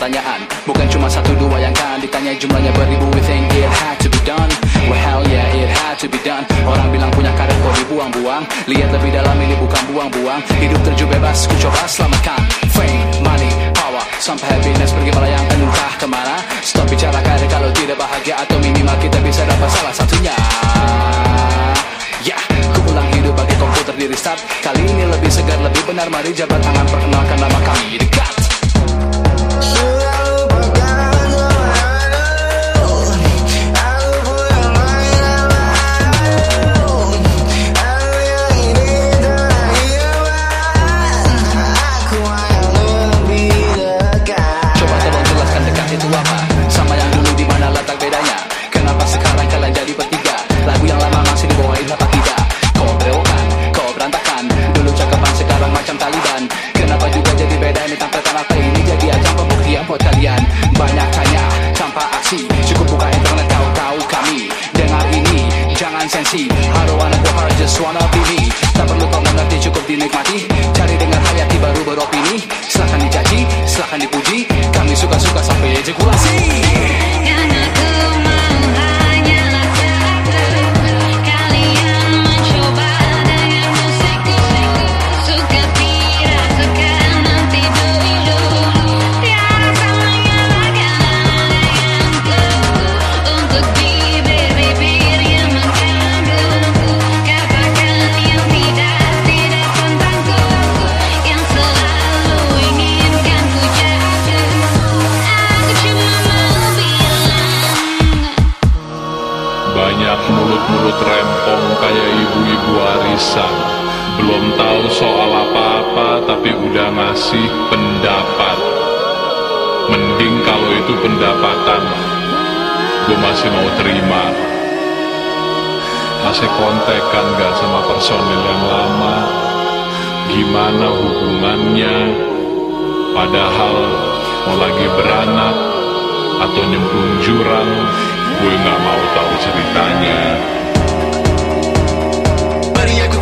pertanyaan. Bukan cuma satu dua yang kan ditanya jumlahnya beribu. We think it had to be done. Well hell yeah it had to be done. Orang bilang punya karet kok dibuang-buang. Lihat lebih dalam ini bukan buang-buang. Hidup terjun bebas ku coba selamatkan. Fame, money, power. Sampai happiness pergi melayangkan entah ke mana Stop bicara karet kalau tidak bahagia Atau minimal kita bisa dapat salah satunya. Ya, hidup bagi komputer di restart. Kali ini lebih segar, lebih benar. Mari jabat tangan perkenalkan nama kami dekat. Coba aksi Cukup buka internet kau tahu kami. Dengar ini, jangan sensi. I don't wanna go hard, just wanna be me. Tak perlu kau mengerti, cukup dinikmati. Cari dengar hayati baru beropini. Silahkan dicaci, silahkan dipuji. Kami suka-suka sampai ejakulasi Mulut-mulut rempong kayak ibu-ibu arisan Belum tahu soal apa-apa tapi udah ngasih pendapat. Mending kalau itu pendapatan. Gue masih mau terima. Masih kontekan gak sama personil yang lama? Gimana hubungannya? Padahal mau lagi beranak Atau nyemplung jurang Gue gak mau tahu ceritanya Yeah.